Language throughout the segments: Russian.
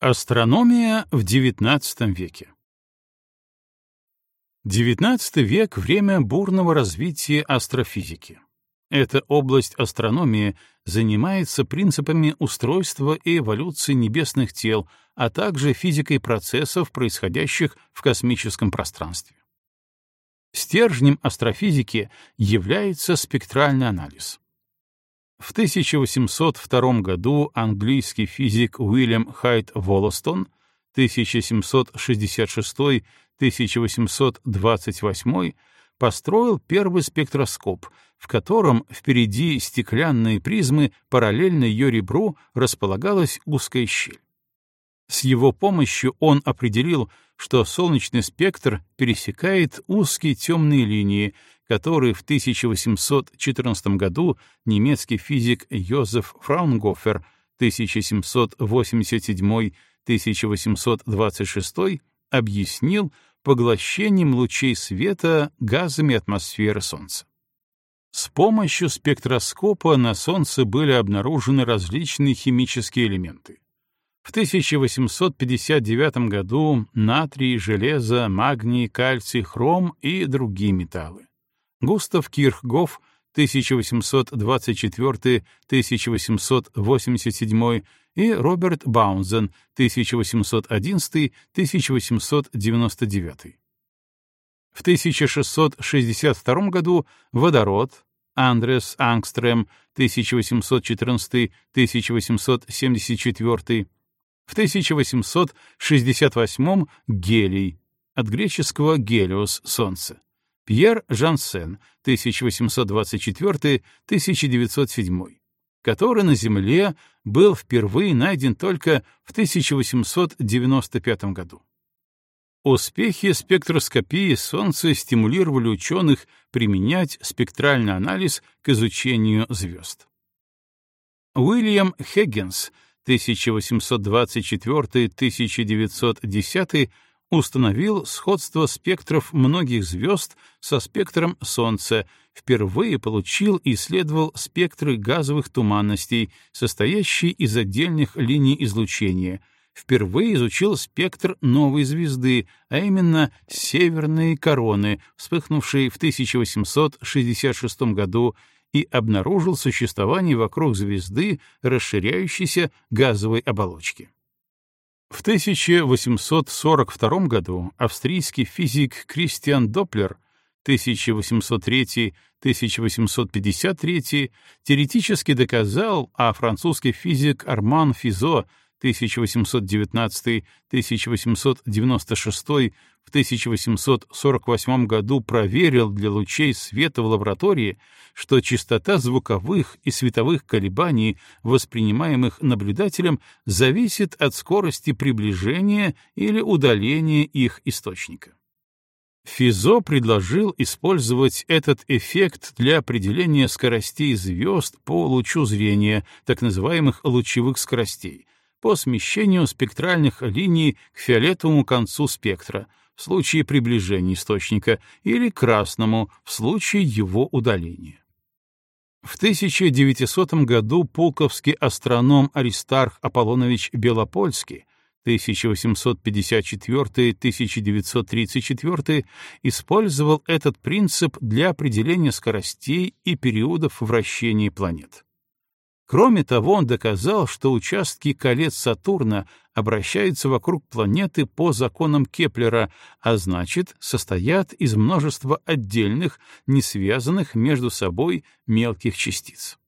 Астрономия в XIX веке XIX век — время бурного развития астрофизики. Эта область астрономии занимается принципами устройства и эволюции небесных тел, а также физикой процессов, происходящих в космическом пространстве. Стержнем астрофизики является спектральный анализ. В 1802 году английский физик Уильям Хайт Воллостон 1766-1828 построил первый спектроскоп, в котором впереди стеклянные призмы параллельно ее ребру располагалась узкая щель. С его помощью он определил, что солнечный спектр пересекает узкие темные линии, которые в 1814 году немецкий физик Йозеф Фраунгофер 1787-1826 объяснил поглощением лучей света газами атмосферы Солнца. С помощью спектроскопа на Солнце были обнаружены различные химические элементы. В 1859 году натрий, железо, магний, кальций, хром и другие металлы. Густав Кирхгоф 1824-1887 и Роберт Баунзен 1811-1899. В 1662 году водород Андрес Ангстрем 1814-1874 в 1868 гелий, от греческого гелиос — солнце. Пьер Жансен, 1824-1907, который на Земле был впервые найден только в 1895 году. Успехи спектроскопии Солнца стимулировали ученых применять спектральный анализ к изучению звезд. Уильям Хеггинс — 1824-1910 установил сходство спектров многих звезд со спектром Солнца, впервые получил и исследовал спектры газовых туманностей, состоящие из отдельных линий излучения, впервые изучил спектр новой звезды, а именно северные короны, вспыхнувшей в 1866 году и обнаружил существование вокруг звезды расширяющейся газовой оболочки. В 1842 году австрийский физик Кристиан Доплер 1803-1853 теоретически доказал, а французский физик Арман Физо 1819-1896 в 1848 году проверил для лучей света в лаборатории, что частота звуковых и световых колебаний, воспринимаемых наблюдателем, зависит от скорости приближения или удаления их источника. Физо предложил использовать этот эффект для определения скоростей звезд по лучу зрения, так называемых лучевых скоростей, по смещению спектральных линий к фиолетовому концу спектра, в случае приближения источника или красному в случае его удаления. В 1900 году пулковский астроном Аристарх Аполлонович Белопольский 1854-1934 использовал этот принцип для определения скоростей и периодов вращения планет. Кроме того, он доказал, что участки колец Сатурна обращаются вокруг планеты по законам Кеплера, а значит, состоят из множества отдельных, не связанных между собой мелких частиц.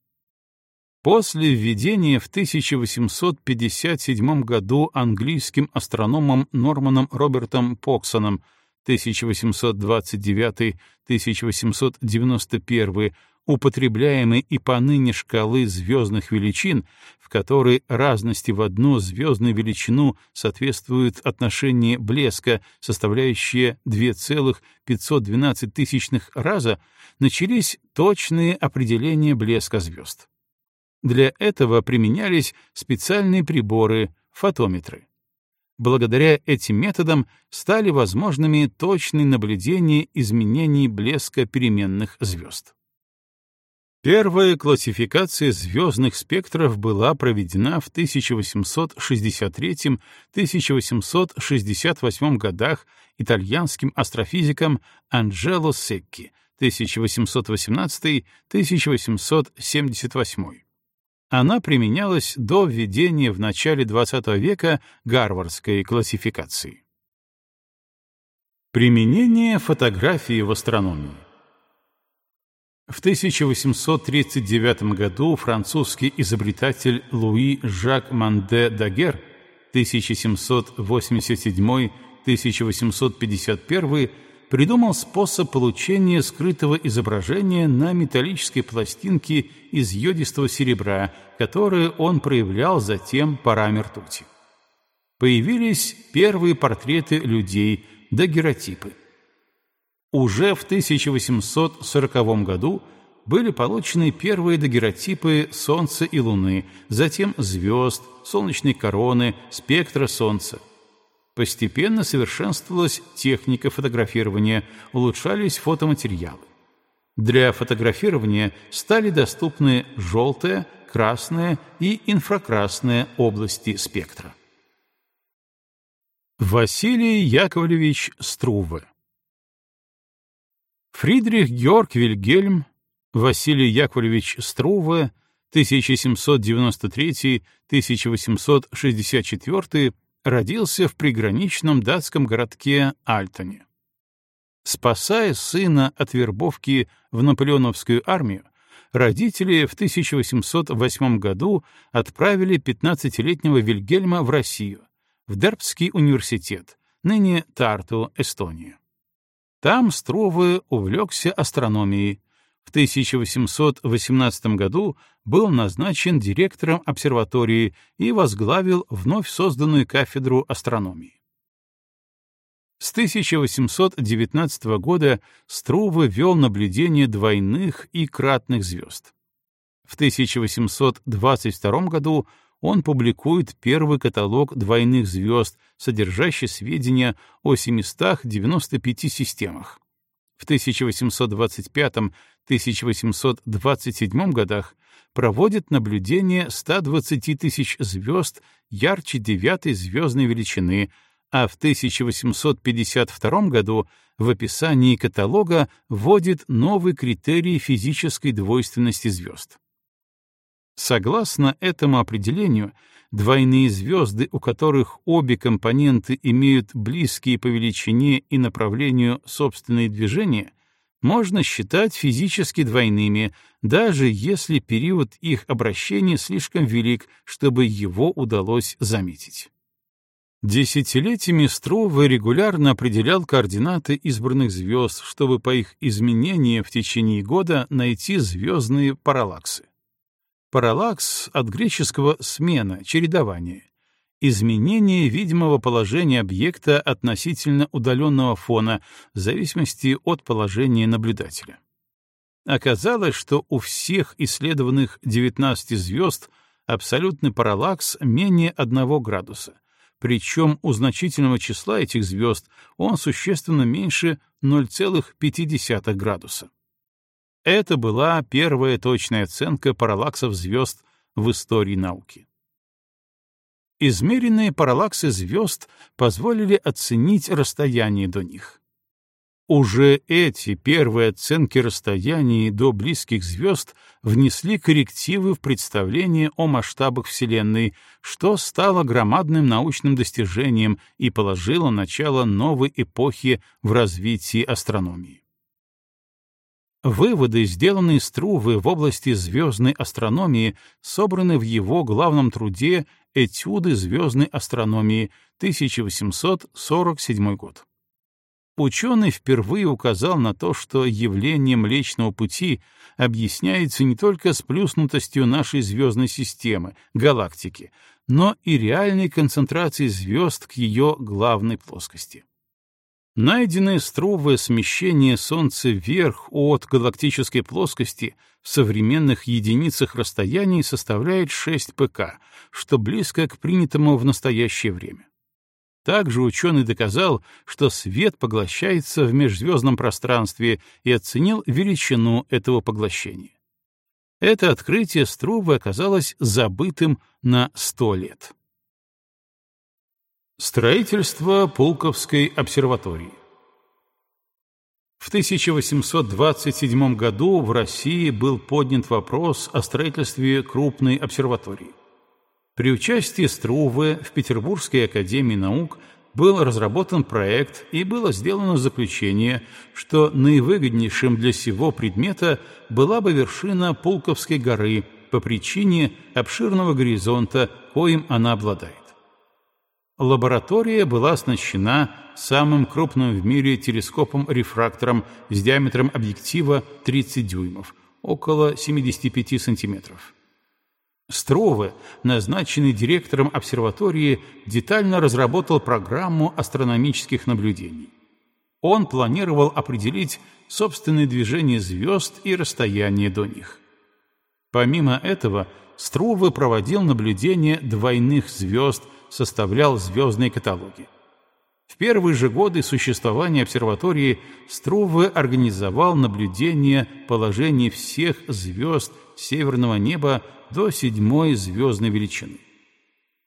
После введения в 1857 году английским астрономом Норманом Робертом Поксоном 1829-1891 употребляемой и поныне шкалы звездных величин, в которой разности в одну звездную величину соответствуют отношение блеска, составляющее 2,512 тысячных раза, начались точные определения блеска звезд. Для этого применялись специальные приборы — фотометры. Благодаря этим методам стали возможными точные наблюдения изменений блеска переменных звезд. Первая классификация звездных спектров была проведена в 1863-1868 годах итальянским астрофизиком Анджело Секки 1818-1878. Она применялась до введения в начале XX века гарвардской классификации. Применение фотографии в астрономии в 1839 году французский изобретатель Луи Жак Манде Дагер 1787-1851 придумал способ получения скрытого изображения на металлической пластинке из йодистого серебра, которое он проявлял затем парами ртути. Появились первые портреты людей, дагеротипы. Уже в 1840 году были получены первые дагеротипы Солнца и Луны, затем звезд, солнечной короны, спектра Солнца. Постепенно совершенствовалась техника фотографирования, улучшались фотоматериалы. Для фотографирования стали доступны желтая, красная и инфракрасная области спектра. Василий Яковлевич Струве Фридрих Георг Вильгельм, Василий Яковлевич Струве, 1793-1864, родился в приграничном датском городке Альтоне. Спасая сына от вербовки в наполеоновскую армию, родители в 1808 году отправили 15-летнего Вильгельма в Россию, в Дербский университет, ныне Тарту, Эстония. Там Струве увлекся астрономией. В 1818 году был назначен директором обсерватории и возглавил вновь созданную кафедру астрономии. С 1819 года Струве вел наблюдение двойных и кратных звезд. В 1822 году он публикует первый каталог двойных звезд, содержащий сведения о 795 системах. В 1825-1827 годах проводит наблюдение 120 тысяч звезд ярче девятой звездной величины, а в 1852 году в описании каталога вводит новый критерий физической двойственности звезд. Согласно этому определению, двойные звезды, у которых обе компоненты имеют близкие по величине и направлению собственные движения, можно считать физически двойными, даже если период их обращения слишком велик, чтобы его удалось заметить. Десятилетиями Струве регулярно определял координаты избранных звезд, чтобы по их изменению в течение года найти звездные параллаксы. Параллакс от греческого «смена», чередование. Изменение видимого положения объекта относительно удаленного фона в зависимости от положения наблюдателя. Оказалось, что у всех исследованных 19 звезд абсолютный параллакс менее 1 градуса, причем у значительного числа этих звезд он существенно меньше 0,5 градуса. Это была первая точная оценка параллаксов звезд в истории науки. Измеренные параллаксы звезд позволили оценить расстояние до них. Уже эти первые оценки расстояний до близких звезд внесли коррективы в представление о масштабах Вселенной, что стало громадным научным достижением и положило начало новой эпохи в развитии астрономии. Выводы, сделанные Струве в области звездной астрономии, собраны в его главном труде «Этюды звездной астрономии» 1847 год. Ученый впервые указал на то, что явление Млечного Пути объясняется не только сплюснутостью нашей звездной системы, галактики, но и реальной концентрацией звезд к ее главной плоскости. Найденное Струве смещение Солнца вверх от галактической плоскости в современных единицах расстояний составляет 6 ПК, что близко к принятому в настоящее время. Также ученый доказал, что свет поглощается в межзвездном пространстве и оценил величину этого поглощения. Это открытие Струве оказалось забытым на сто лет. Строительство Пулковской обсерватории В 1827 году в России был поднят вопрос о строительстве крупной обсерватории. При участии Струве в Петербургской академии наук был разработан проект и было сделано заключение, что наивыгоднейшим для сего предмета была бы вершина Пулковской горы по причине обширного горизонта, коим она обладает. Лаборатория была оснащена самым крупным в мире телескопом-рефрактором с диаметром объектива 30 дюймов, около 75 сантиметров. Струве, назначенный директором обсерватории, детально разработал программу астрономических наблюдений. Он планировал определить собственное движение звезд и расстояние до них. Помимо этого, Струве проводил наблюдение двойных звезд, составлял звездные каталоги. В первые же годы существования обсерватории Струве организовал наблюдение положений всех звезд северного неба до седьмой звездной величины.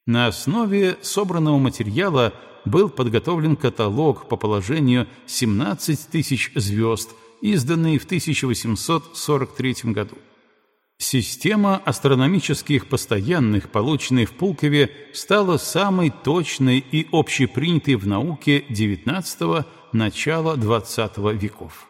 На основе собранного материала был подготовлен каталог по положению 17 тысяч звезд, изданный в 1843 году. Система астрономических постоянных, полученная в Пулкове, стала самой точной и общепринятой в науке XIX – начала XX веков.